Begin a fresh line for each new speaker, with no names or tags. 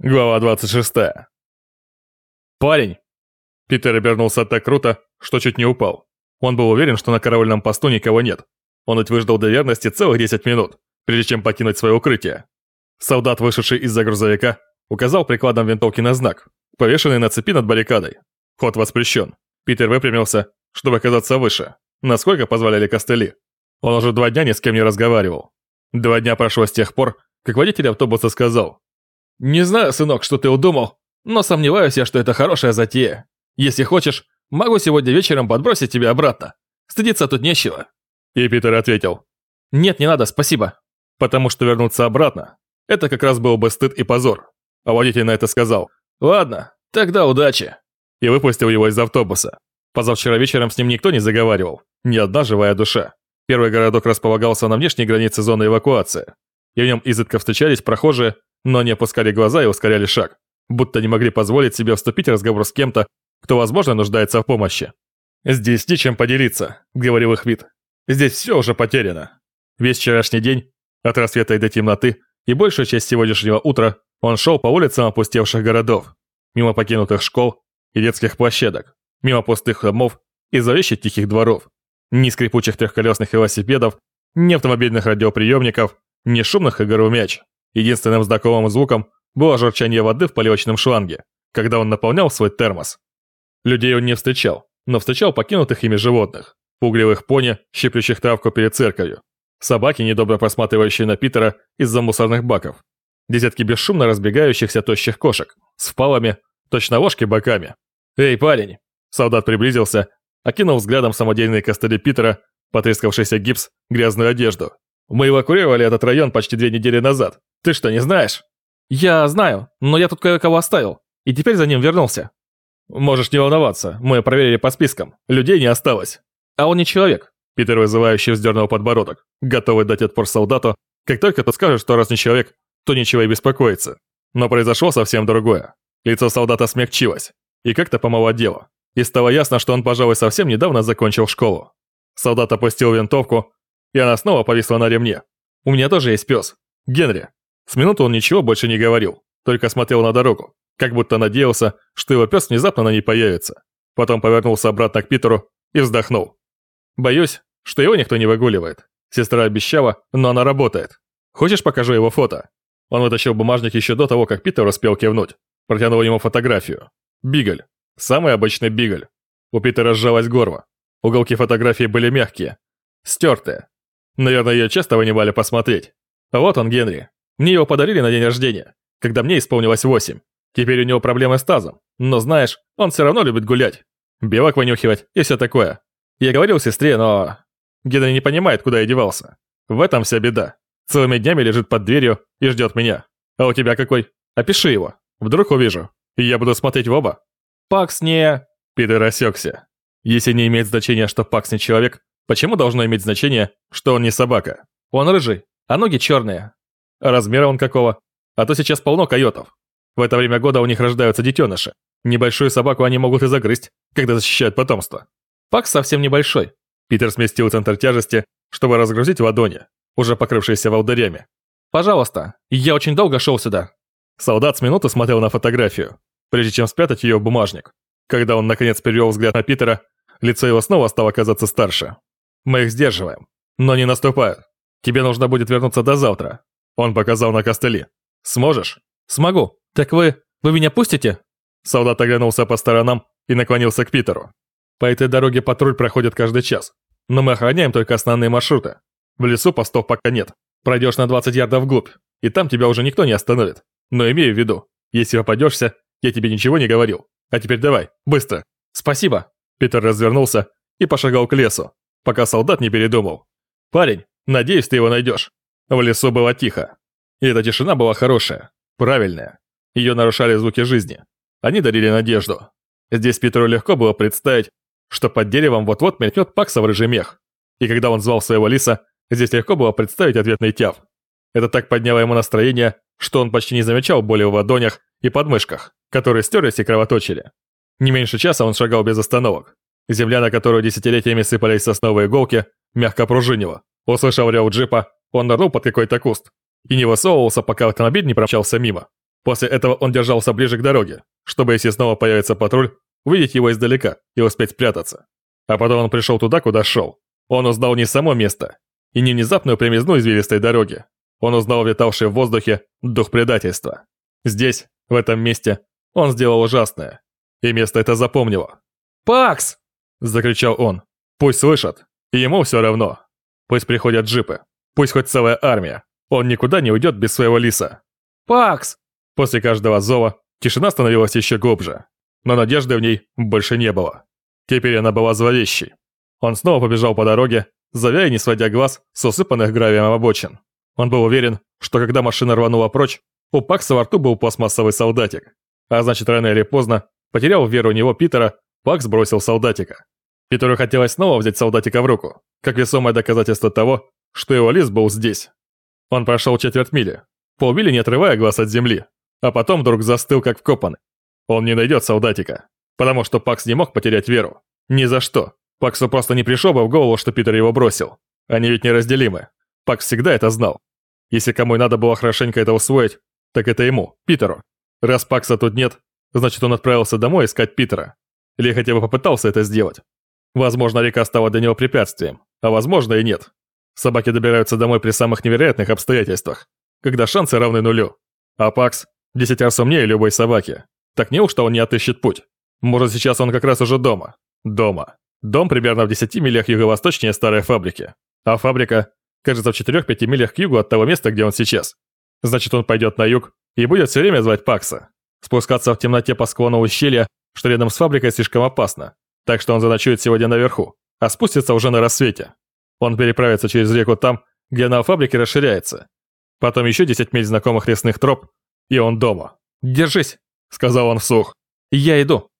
Глава 26. «Парень!» Питер обернулся так круто, что чуть не упал. Он был уверен, что на караульном посту никого нет. Он ведь выждал до верности целых 10 минут, прежде чем покинуть свое укрытие. Солдат, вышедший из-за грузовика, указал прикладом винтовки на знак, повешенный на цепи над баррикадой. Ход воспрещен. Питер выпрямился, чтобы оказаться выше, насколько позволяли костыли. Он уже два дня ни с кем не разговаривал. Два дня прошло с тех пор, как водитель автобуса сказал, «Не знаю, сынок, что ты удумал, но сомневаюсь я, что это хорошая затея. Если хочешь, могу сегодня вечером подбросить тебя обратно. Стыдиться тут нечего». И Питер ответил, «Нет, не надо, спасибо». Потому что вернуться обратно – это как раз был бы стыд и позор. А водитель на это сказал, «Ладно, тогда удачи». И выпустил его из автобуса. Позавчера вечером с ним никто не заговаривал, ни одна живая душа. Первый городок располагался на внешней границе зоны эвакуации, и в нем изредка встречались прохожие, но не опускали глаза и ускоряли шаг, будто не могли позволить себе вступить в разговор с кем-то, кто, возможно, нуждается в помощи. «Здесь нечем поделиться», — говорил их вид. «Здесь все уже потеряно». Весь вчерашний день, от рассвета и до темноты, и большую часть сегодняшнего утра он шел по улицам опустевших городов, мимо покинутых школ и детских площадок, мимо пустых домов и зловещих тихих дворов, ни скрипучих трехколесных велосипедов, ни автомобильных радиоприемников, ни шумных игр в мяч. Единственным знакомым звуком было журчание воды в поливочном шланге, когда он наполнял свой термос. Людей он не встречал, но встречал покинутых ими животных, пугливых пони, щиплющих травку перед церковью, собаки, недобро просматривающие на Питера из-за мусорных баков, десятки бесшумно разбегающихся тощих кошек с впалами, точно ложки боками. «Эй, парень!» Солдат приблизился, окинул взглядом самодельные костыли Питера, потрескавшийся гипс, грязную одежду. «Мы эвакуировали этот район почти две недели назад. Ты что, не знаешь?
Я знаю, но я тут кое-кого оставил, и теперь за ним вернулся.
Можешь не волноваться, мы проверили по спискам, людей не осталось.
А он не человек.
Питер вызывающе вздернул подбородок, готовый дать отпор солдату, как только тот скажет, что раз не человек, то нечего и беспокоиться. Но произошло совсем другое. Лицо солдата смягчилось, и как-то помолодело. И стало ясно, что он, пожалуй, совсем недавно закончил школу. Солдат опустил винтовку, и она снова повисла на ремне. У меня тоже есть пес. Генри. С минуту он ничего больше не говорил, только смотрел на дорогу, как будто надеялся, что его пес внезапно на ней появится. Потом повернулся обратно к Питеру и вздохнул. «Боюсь, что его никто не выгуливает. Сестра обещала, но она работает. Хочешь, покажу его фото?» Он вытащил бумажник еще до того, как Питер успел кивнуть. Протянул ему фотографию. Бигль. Самый обычный бигль. У Питера сжалось горло. Уголки фотографии были мягкие. Стертые. Наверное, ее часто вынимали посмотреть. Вот он, Генри. Мне его подарили на день рождения, когда мне исполнилось восемь. Теперь у него проблемы с тазом, но знаешь, он все равно любит гулять. Белок вынюхивать и все такое. Я говорил сестре, но... Генри не понимает, куда я девался. В этом вся беда. Целыми днями лежит под дверью и ждет меня. А у тебя какой? Опиши его. Вдруг увижу. И я буду смотреть в оба.
Пакс не...
Питер осекся. Если не имеет значения, что Пакс не человек, почему должно иметь значение, что он не собака?
Он рыжий, а ноги черные.
Размера он какого? А то сейчас полно койотов. В это время года у них рождаются детеныши. Небольшую собаку они могут и загрызть, когда защищают потомство.
Пакс совсем небольшой.
Питер сместил центр тяжести, чтобы разгрузить ладони, уже покрывшиеся волдырями.
«Пожалуйста, я очень долго шел сюда».
Солдат с минуты смотрел на фотографию, прежде чем спрятать ее в бумажник. Когда он наконец перевел взгляд на Питера, лицо его снова стало казаться старше. «Мы их сдерживаем, но не наступают. Тебе нужно будет вернуться до завтра, он показал на костыли. «Сможешь?»
«Смогу. Так вы... вы меня пустите?»
Солдат оглянулся по сторонам и наклонился к Питеру. «По этой дороге патруль проходит каждый час, но мы охраняем только основные маршруты. В лесу постов пока нет. Пройдешь на 20 ярдов вглубь, и там тебя уже никто не остановит. Но имею в виду, если попадешься, я тебе ничего не говорил. А теперь давай, быстро».
«Спасибо».
Питер развернулся и пошагал к лесу, пока солдат не передумал. «Парень, надеюсь, ты его найдешь. В лесу было тихо. И эта тишина была хорошая, правильная. Ее нарушали звуки жизни. Они дарили надежду. Здесь Петру легко было представить, что под деревом вот-вот мелькнет Пакса в рыжий мех. И когда он звал своего лиса, здесь легко было представить ответный тяв. Это так подняло ему настроение, что он почти не замечал боли в ладонях и подмышках, которые стерлись и кровоточили. Не меньше часа он шагал без остановок. Земля, на которую десятилетиями сыпались сосновые иголки, мягко пружинила. Услышав рев джипа, он нырнул под какой-то куст и не высовывался, пока автомобиль не промчался мимо. После этого он держался ближе к дороге, чтобы если снова появится патруль, увидеть его издалека и успеть спрятаться. А потом он пришел туда, куда шел. Он узнал не само место, и не внезапную примизну извилистой дороги. Он узнал витавший в воздухе дух предательства. Здесь, в этом месте, он сделал ужасное. И место это запомнило.
«Пакс!»
– закричал он. «Пусть слышат. Ему все равно. Пусть приходят джипы. Пусть хоть целая армия. Он никуда не уйдет без своего лиса».
«Пакс!»
После каждого зова тишина становилась еще глубже. Но надежды в ней больше не было. Теперь она была зловещей. Он снова побежал по дороге, зовя и не сводя глаз с усыпанных гравием обочин. Он был уверен, что когда машина рванула прочь, у Пакса во рту был пластмассовый солдатик. А значит, рано или поздно, потерял веру в него Питера, Пакс бросил солдатика. Питеру хотелось снова взять солдатика в руку, как весомое доказательство того, что его лис был здесь. Он прошел четверть мили, полмили не отрывая глаз от земли, а потом вдруг застыл как вкопанный. Он не найдет солдатика, потому что Пакс не мог потерять веру. Ни за что. Паксу просто не пришло бы в голову, что Питер его бросил. Они ведь неразделимы. Пакс всегда это знал. Если кому и надо было хорошенько это усвоить, так это ему, Питеру. Раз Пакса тут нет, значит он отправился домой искать Питера. Или хотя бы попытался это сделать. Возможно, река стала для него препятствием, а возможно и нет. Собаки добираются домой при самых невероятных обстоятельствах, когда шансы равны нулю. А Пакс десять раз умнее любой собаки. Так неужто он не отыщет путь? Может, сейчас он как раз уже дома? Дома. Дом примерно в 10 милях юго-восточнее старой фабрики. А фабрика, кажется, в 4-5 милях к югу от того места, где он сейчас. Значит, он пойдет на юг и будет все время звать Пакса. Спускаться в темноте по склону ущелья, что рядом с фабрикой, слишком опасно. Так что он заночует сегодня наверху, а спустится уже на рассвете. Он переправится через реку там, где она у фабрики расширяется. Потом еще 10 миль знакомых лесных троп, и он дома.
«Держись!»
— сказал он вслух.
«Я иду!»